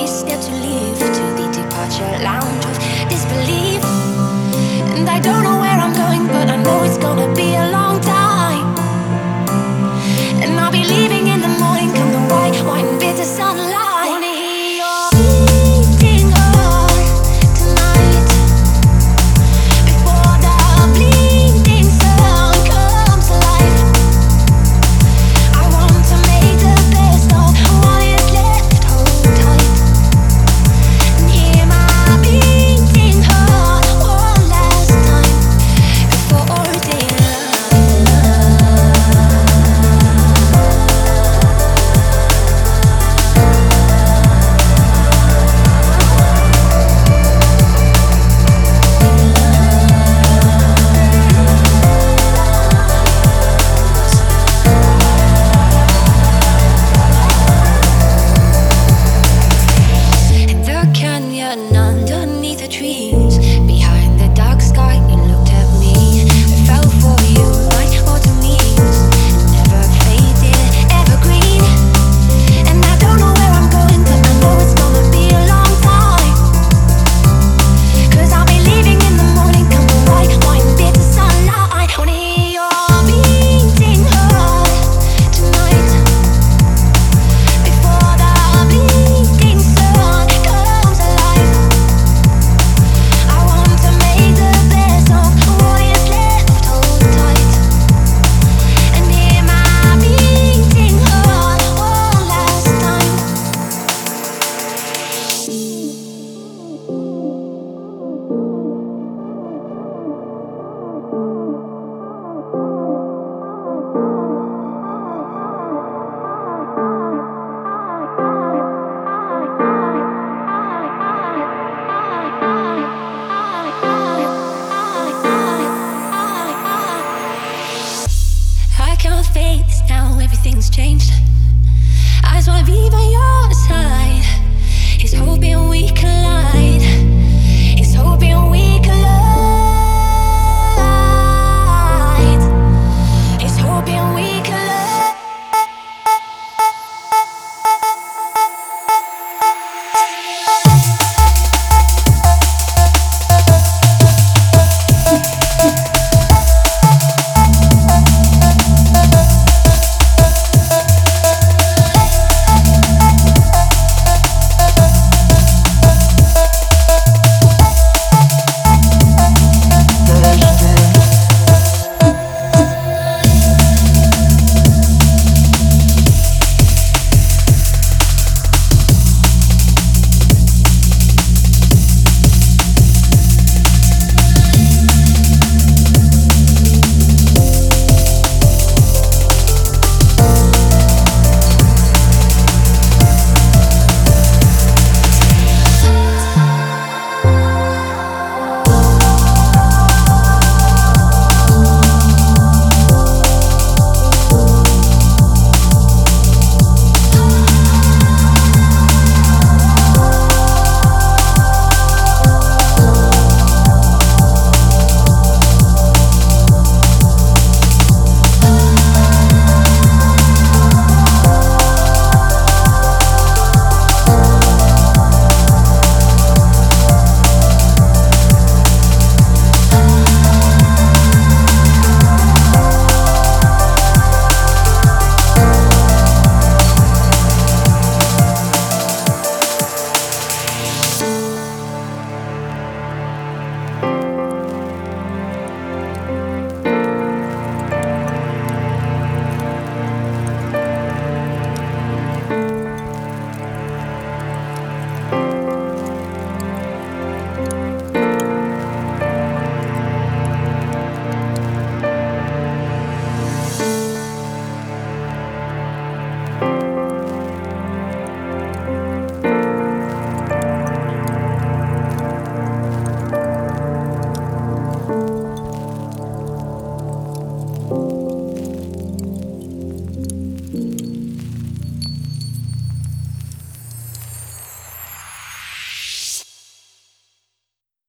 we step to leave to the departure lounge. like your face. Now everything's changed. I just wanna be by your side. It's hoping we collide. It's hoping we.